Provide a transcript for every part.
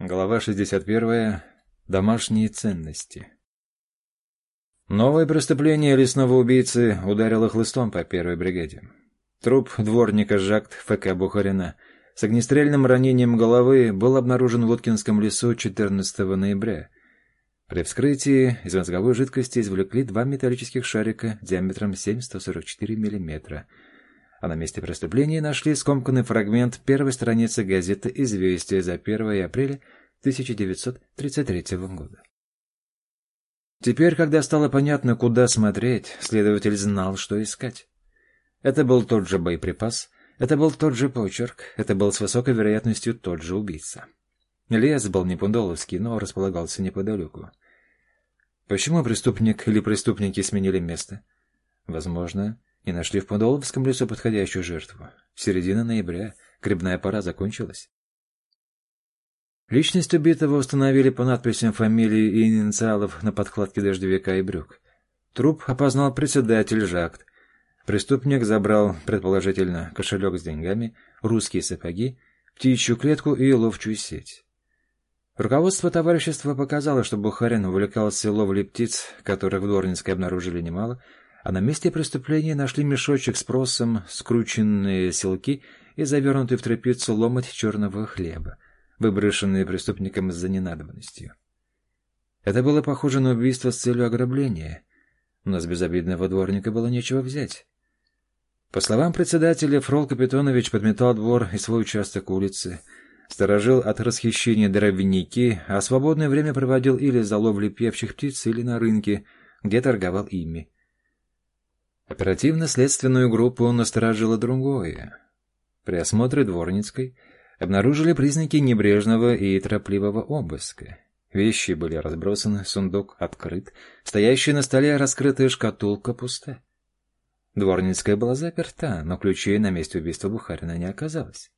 Глава 61. Домашние ценности. Новое преступление лесного убийцы ударило хлыстом по первой бригаде. Труп дворника Жакт ФК Бухарина с огнестрельным ранением головы был обнаружен в Уткинском лесу 14 ноября. При вскрытии из мозговой жидкости извлекли два металлических шарика диаметром 7,144 мм, а на месте преступления нашли скомканный фрагмент первой страницы газеты «Известия» за 1 апреля 1933 года. Теперь, когда стало понятно, куда смотреть, следователь знал, что искать. Это был тот же боеприпас, это был тот же почерк, это был с высокой вероятностью тот же убийца. Лес был не пундоловский, но располагался неподалеку. Почему преступник или преступники сменили место? Возможно, и нашли в Подоловском лесу подходящую жертву. Середина ноября, грибная пора закончилась. Личность убитого установили по надписям фамилии и инициалов на подкладке дождевика и брюк. Труп опознал председатель Жакт. Преступник забрал, предположительно, кошелек с деньгами, русские сапоги, птичью клетку и ловчую сеть. Руководство товарищества показало, что Бухарин увлекался ловлей птиц, которых в Дворницкой обнаружили немало, а на месте преступления нашли мешочек с просом, скрученные селки и завернутый в тряпицу ломоть черного хлеба, выброшенные преступником за ненадобностью. Это было похоже на убийство с целью ограбления, но с безобидного дворника было нечего взять. По словам председателя, Фрол Капитонович подметал двор и свой участок улицы, сторожил от расхищения дровяники, а свободное время проводил или за ловлей певчих птиц, или на рынке, где торговал ими. Оперативно-следственную группу насторожило другое. При осмотре Дворницкой обнаружили признаки небрежного и торопливого обыска. Вещи были разбросаны, сундук открыт, стоящая на столе раскрытая шкатулка пуста. Дворницкая была заперта, но ключей на месте убийства Бухарина не оказалось.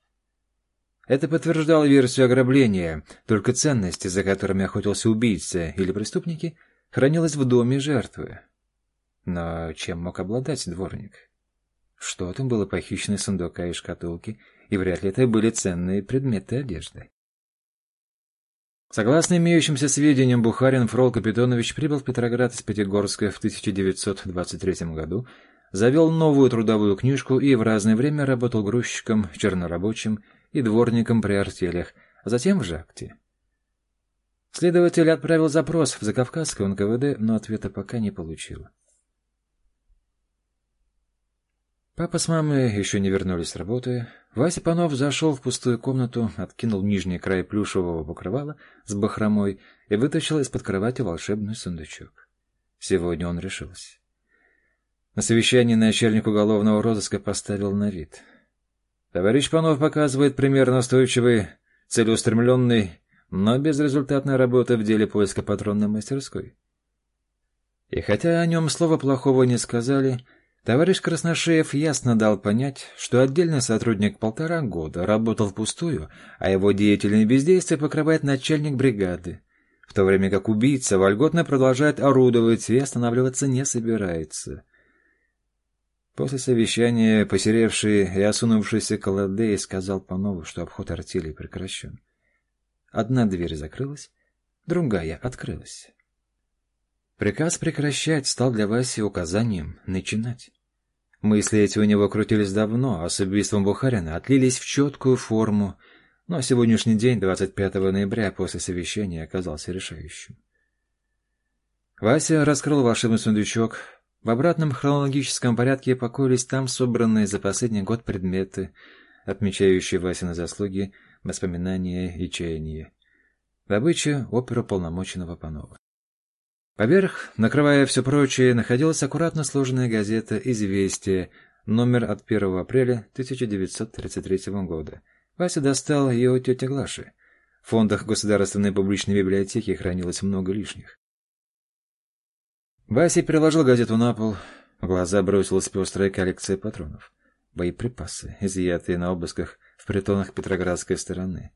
Это подтверждало версию ограбления, только ценности, за которыми охотился убийца или преступники, хранилась в доме жертвы. Но чем мог обладать дворник? Что там было похищено из сундука и шкатулки, и вряд ли это были ценные предметы одежды. Согласно имеющимся сведениям, Бухарин Фрол Капитонович прибыл в Петроград из Пятигорска в 1923 году, завел новую трудовую книжку и в разное время работал грузчиком, чернорабочим и дворником при артелях, а затем в Жакте. Следователь отправил запрос в Закавказское НКВД, но ответа пока не получил. Папа с мамой еще не вернулись с работы. Вася Панов зашел в пустую комнату, откинул нижний край плюшевого покрывала с бахромой и вытащил из-под кровати волшебный сундучок. Сегодня он решился. На совещании начальник уголовного розыска поставил на вид. Товарищ Панов показывает пример настойчивой, целеустремленной, но безрезультатной работы в деле поиска патронной мастерской. И хотя о нем слова плохого не сказали, Товарищ Красношеев ясно дал понять, что отдельный сотрудник полтора года работал впустую, а его деятельное бездействие покрывает начальник бригады, в то время как убийца вольготно продолжает орудовать и останавливаться не собирается. После совещания посеревший и осунувшийся Колодей сказал Панову, что обход артели прекращен. Одна дверь закрылась, другая открылась. Приказ прекращать стал для Васи указанием начинать. Мысли эти у него крутились давно, а с убийством Бухарина отлились в четкую форму, но сегодняшний день, 25 ноября, после совещания, оказался решающим. Вася раскрыл волшебный сундучок. В обратном хронологическом порядке покоились там собранные за последний год предметы, отмечающие Васины заслуги, воспоминания и чаяния. Добыча оперуполномоченного Панова. Поверх, накрывая все прочее, находилась аккуратно сложенная газета «Известия», номер от 1 апреля 1933 года. Вася достал ее у тети Глаши. В фондах Государственной публичной библиотеки хранилось много лишних. Вася переложил газету на пол. В глаза бросилась пестрая коллекция патронов. Боеприпасы, изъятые на обысках в притонах Петроградской стороны.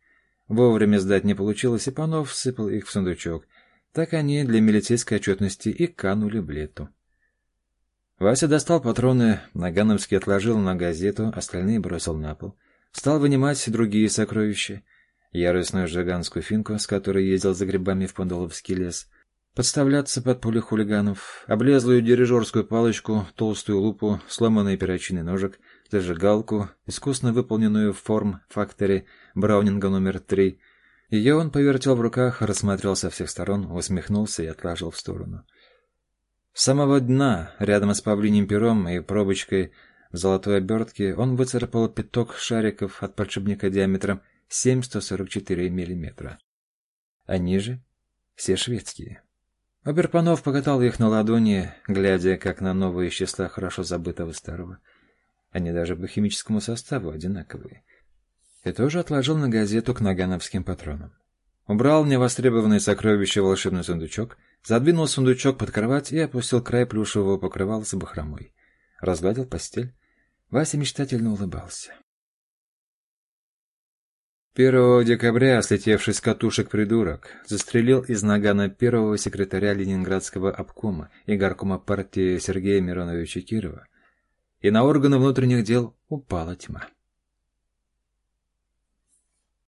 Вовремя сдать не получилось, и Панов всыпал их в сундучок — так они для милицейской отчетности и канули в лету. Вася достал патроны, Нагановский отложил на газету, остальные бросил на пол. Стал вынимать другие сокровища. яростную жиганскую финку, с которой ездил за грибами в Пандоловский лес, подставляться под пули хулиганов, облезлую дирижерскую палочку, толстую лупу, сломанный перочинный ножик, зажигалку, искусно выполненную в форм факторе Браунинга номер три. Ее он повертел в руках, рассмотрел со всех сторон, усмехнулся и отложил в сторону. С самого дна, рядом с павлиним пером и пробочкой в золотой обертке, он выцарапал пяток шариков от подшипника диаметром 7,144 мм. Они же все шведские. Оберпанов покатал их на ладони, глядя, как на новые числа хорошо забытого старого. Они даже по химическому составу одинаковые. И тоже отложил на газету к нагановским патронам. Убрал невостребованные сокровища в волшебный сундучок, задвинул сундучок под кровать и опустил край плюшевого покрывала с бахромой. Разгладил постель. Вася мечтательно улыбался. 1 декабря слетевший с катушек придурок застрелил из нагана первого секретаря Ленинградского обкома и горкома партии Сергея Мироновича Кирова, и на органы внутренних дел упала тьма.